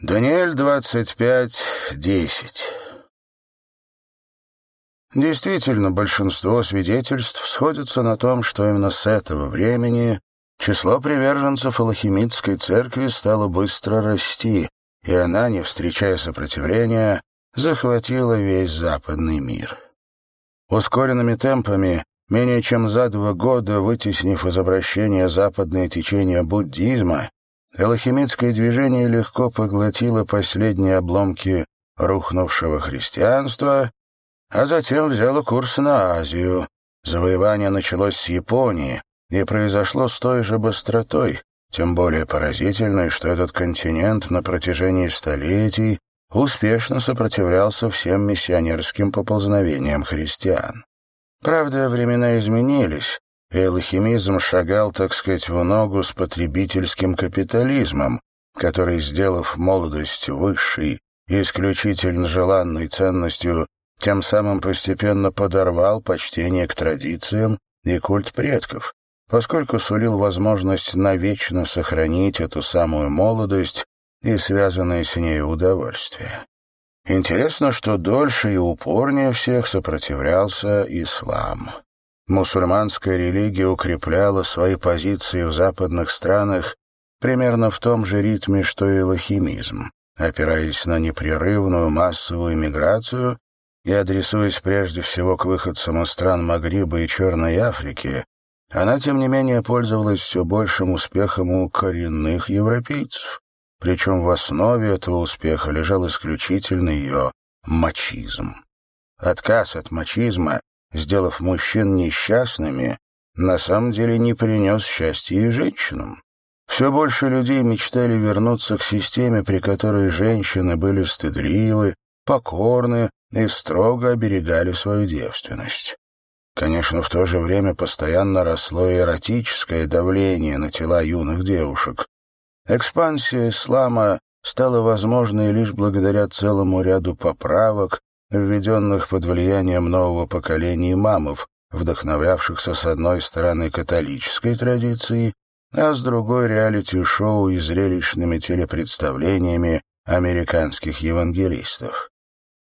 Даниэль 25-10 Действительно, большинство свидетельств сходятся на том, что именно с этого времени число приверженцев Алхимитской церкви стало быстро расти, и она, не встречая сопротивления, захватила весь западный мир. Ускоренными темпами, менее чем за два года вытеснив из обращения западное течение буддизма, Элохимитское движение легко поглотило последние обломки рухнувшего христианства, а затем взяло курс на Азию. Завоевание началось с Японии и произошло с той же быстротой, тем более поразительной, что этот континент на протяжении столетий успешно сопротивлялся всем миссионерским поползновениям христиан. Правда, времена изменились, и алхимизм шагал, так сказать, в ногу с потребительским капитализмом, который, сделав молодость высшей и исключительно желанной ценностью, тем самым постепенно подорвал почтение к традициям и культ предков, поскольку сулил возможность навечно сохранить эту самую молодость и связанные с ней удовольствия. Интересно, что дольше и упорнее всех сопротивлялся ислам. Мусульманская религия укрепляла свои позиции в западных странах примерно в том же ритме, что и лохимизм, опираясь на непрерывную массовую миграцию и адресуясь прежде всего к выходцам из стран Магриба и Черной Африки, она, тем не менее, пользовалась все большим успехом у коренных европейцев, причем в основе этого успеха лежал исключительно ее мачизм. Отказ от мачизма сделав мужчин несчастными, на самом деле не принес счастья и женщинам. Все больше людей мечтали вернуться к системе, при которой женщины были стыдливы, покорны и строго оберегали свою девственность. Конечно, в то же время постоянно росло эротическое давление на тела юных девушек. Экспансия ислама стала возможной лишь благодаря целому ряду поправок, введенных под влиянием нового поколения имамов, вдохновлявшихся с одной стороны католической традицией, а с другой реалити-шоу и зрелищными телепредставлениями американских евангелистов.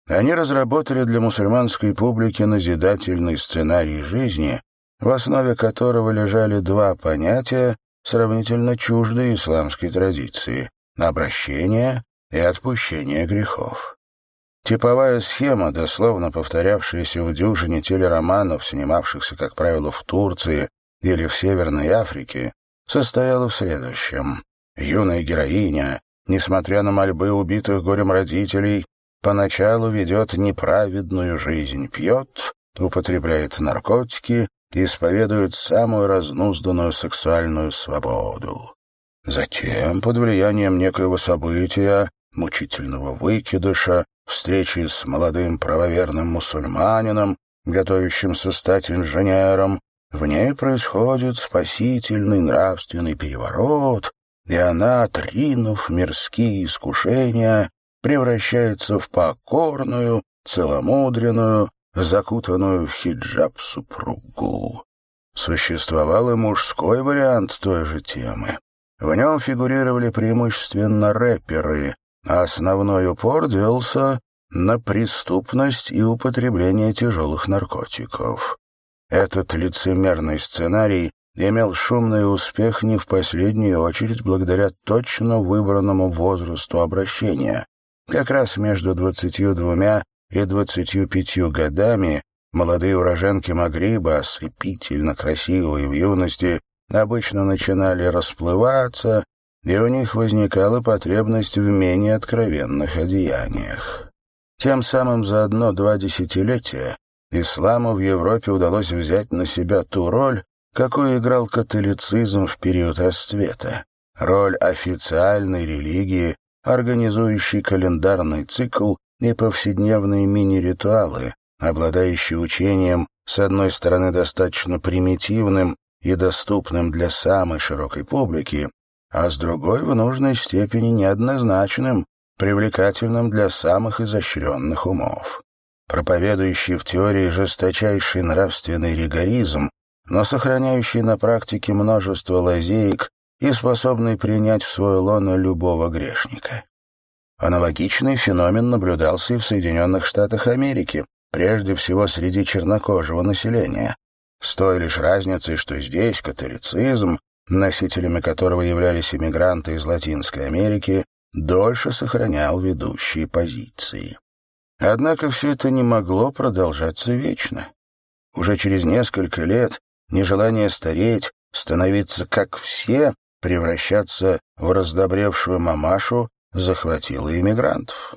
Они разработали для мусульманской публики назидательный сценарий жизни, в основе которого лежали два понятия, сравнительно чуждые исламской традиции — обращение и отпущение грехов. Типовая схема, дословно повторявшаяся в дюжине телероманов, снимавшихся, как правило, в Турции или в Северной Африке, состояла в следующем. Юная героиня, несмотря на мольбы убитых горем родителей, поначалу ведет неправедную жизнь, пьет, употребляет наркотики исповедует самую разнузданную сексуальную свободу. Затем, под влиянием некоего события, мучительного выкидыша, встречи с молодым правоверным мусульманином, готовящимся стать инженером, в ней происходит спасительный нравственный переворот, и она, отринув мирские искушения, превращается в покорную, целомудренную, закутанную в хиджаб супругу. Существовал и мужской вариант той же темы. В нем фигурировали преимущественно рэперы, основной упор делался на преступность и употребление тяжелых наркотиков. Этот лицемерный сценарий имел шумный успех не в последнюю очередь благодаря точно выбранному возрасту обращения. Как раз между 22 и 25 годами молодые уроженки Магриба, ослепительно красивые в юности, обычно начинали расплываться и у них возникала потребность в менее откровенных одеяниях. Тем самым за одно-два десятилетия исламу в Европе удалось взять на себя ту роль, какую играл католицизм в период расцвета. Роль официальной религии, организующей календарный цикл и повседневные мини-ритуалы, обладающие учением, с одной стороны, достаточно примитивным и доступным для самой широкой публики, а с другой в нужной степени неоднозначным, привлекательным для самых изощренных умов. Проповедующий в теории жесточайший нравственный ригоризм, но сохраняющий на практике множество лазеек и способный принять в свое лоно любого грешника. Аналогичный феномен наблюдался и в Соединенных Штатах Америки, прежде всего среди чернокожего населения. С той лишь разницей, что здесь католицизм, носителями которого являлись иммигранты из Латинской Америки, дольше сохранял ведущие позиции. Однако все это не могло продолжаться вечно. Уже через несколько лет нежелание стареть, становиться как все, превращаться в раздобревшую мамашу захватило иммигрантов.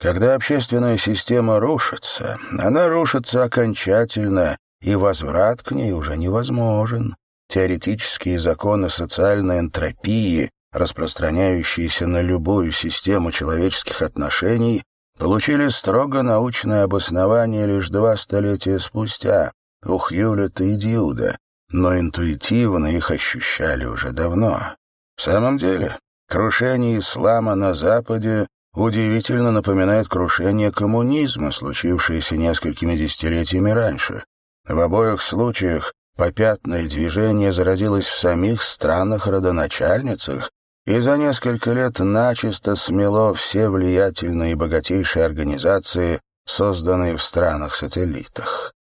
Когда общественная система рушится, она рушится окончательно, и возврат к ней уже невозможен. Теоретические законы социальной энтропии, распространяющиеся на любую систему человеческих отношений, получили строго научное обоснование лишь два столетия спустя у Хьюлета и Дьюда, но интуитивно их ощущали уже давно. В самом деле, крушение ислама на Западе удивительно напоминает крушение коммунизма, случившееся несколькими десятилетиями раньше. В обоих случаях попятное движение зародилось в самих странах-родоначальницах и за несколько лет начисто смело все влиятельные и богатейшие организации, созданные в странах-сателлитах.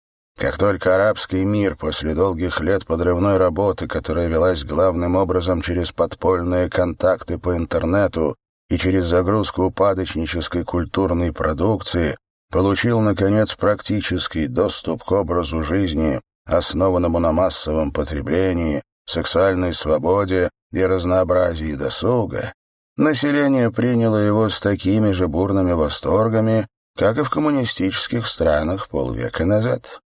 Как только арабский мир после долгих лет подрывной работы, которая велась главным образом через подпольные контакты по интернету и через загрузку упадочнической культурной продукции, получил, наконец, практический доступ к образу жизни, основанному на массовом потреблении, сексуальной свободе и разнообразии досуга, население приняло его с такими же бурными восторгами, как и в коммунистических странах полвека назад.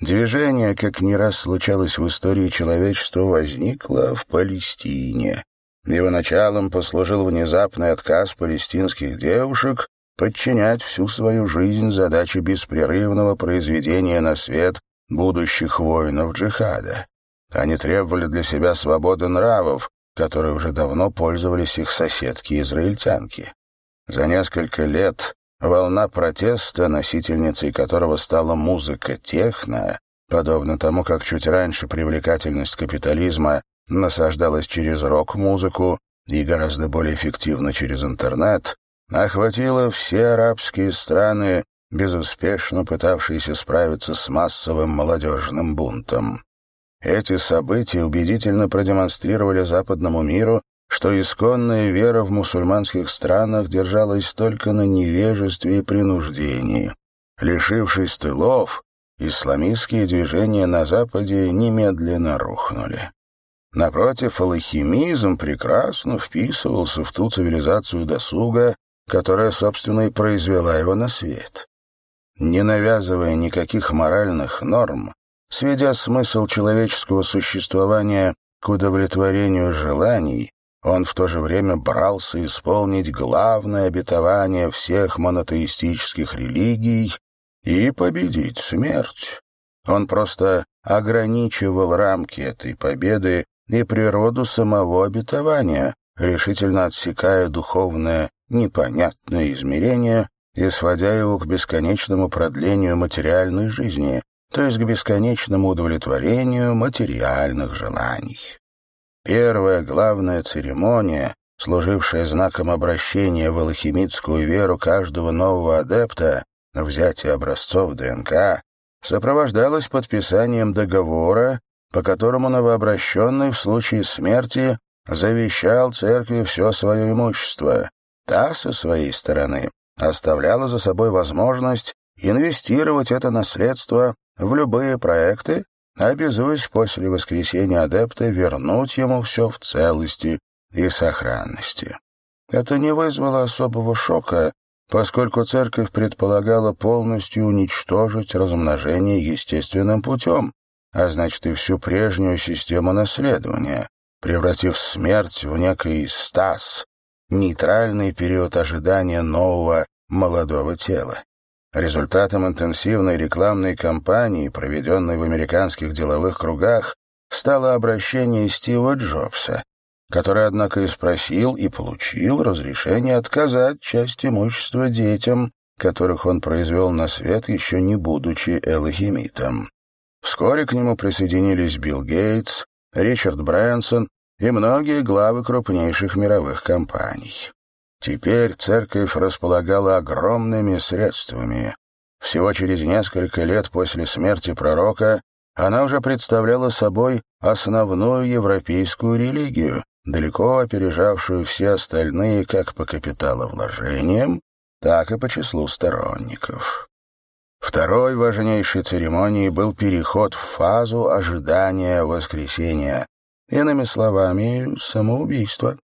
Движение, как не раз случалось в истории человечества, возникло в Палестине. Его началом послужил внезапный отказ палестинских девушек подчинять всю свою жизнь задаче беспрерывного произведения на свет будущих воинов джихада. Они требовали для себя свободы нравов, которые уже давно пользовались их соседки-израильтянки. За несколько лет волна протеста, носительницей которого стала музыка техно, подобно тому, как чуть раньше привлекательность капитализма насаждалась через рок-музыку и гораздо более эффективно через интернет, охватила все арабские страны, безуспешно пытавшиеся справиться с массовым молодежным бунтом. Эти события убедительно продемонстрировали западному миру, что исконная вера в мусульманских странах держалась только на невежестве и принуждении. Лишившись тылов, исламистские движения на Западе немедленно рухнули. Напротив, алхимизм прекрасно вписывался в ту цивилизацию досуга, которая, собственно, и произвела его на свет. Не навязывая никаких моральных норм, сведя смысл человеческого существования к удовлетворению желаний, он в то же время брался исполнить главное обетование всех монотеистических религий и победить смерть. Он просто ограничивал рамки этой победы и природу самого обетования, решительно отсекая духовное непонятное измерение и сводя его к бесконечному продлению материальной жизни, то есть к бесконечному удовлетворению материальных желаний. Первая главная церемония, служившая знаком обращения в алхимическую веру каждого нового адепта, взятие образцов ДНК, сопровождалась подписанием договора, по которому новообращенный в случае смерти завещал церкви все свое имущество, Та, со своей стороны, оставляла за собой возможность инвестировать это наследство в любые проекты, обязуясь после воскресения адепта вернуть ему все в целости и сохранности. Это не вызвало особого шока, поскольку церковь предполагала полностью уничтожить размножение естественным путем, а значит и всю прежнюю систему наследования, превратив смерть в некий стас, нейтральный период ожидания нового молодого тела. Результатом интенсивной рекламной кампании, проведенной в американских деловых кругах, стало обращение Стива Джобса, который, однако, и спросил и получил разрешение отказать часть имущества детям, которых он произвел на свет, еще не будучи элохимитом. Вскоре к нему присоединились Билл Гейтс, Ричард Брэнсон и многие главы крупнейших мировых компаний. Теперь церковь располагала огромными средствами. Всего через несколько лет после смерти пророка она уже представляла собой основную европейскую религию, далеко опережавшую все остальные как по капиталовложениям, так и по числу сторонников. Второй важнейшей церемонией был переход в фазу ожидания воскресения, иными словами, самоубийство.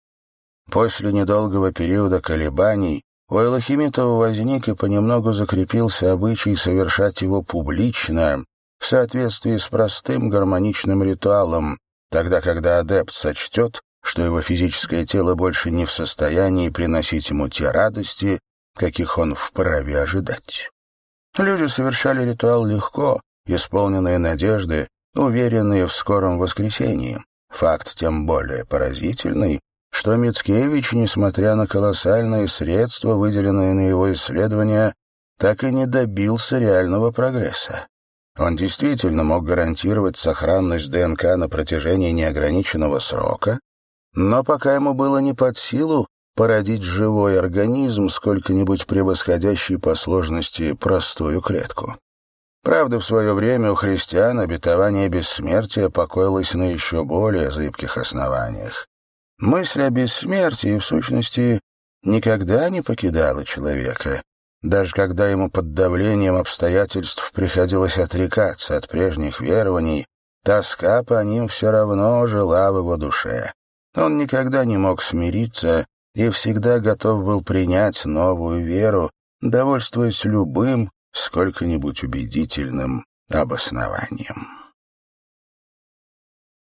После недолгого периода колебаний у Элохимитова возник и понемногу закрепился обычай совершать его публично, в соответствии с простым гармоничным ритуалом, тогда когда адепт сочтет, что его физическое тело больше не в состоянии приносить ему те радости, каких он вправе ожидать. Люди совершали ритуал легко, исполненные надежды, уверенные в скором воскресении. Факт тем более поразительный, что Мицкевич, несмотря на колоссальные средства, выделенные на его исследования, так и не добился реального прогресса. Он действительно мог гарантировать сохранность ДНК на протяжении неограниченного срока, но пока ему было не под силу породить живой организм, сколько-нибудь превосходящий по сложности простую клетку. Правда, в свое время у христиан обетование бессмертия покоилось на еще более зыбких основаниях. Мысль о бессмертии, в сущности, никогда не покидала человека, даже когда ему под давлением обстоятельств приходилось отрекаться от прежних верований, тоска по ним все равно жила в его душе. Он никогда не мог смириться и всегда готов был принять новую веру, довольствуясь любым, сколько-нибудь убедительным обоснованием.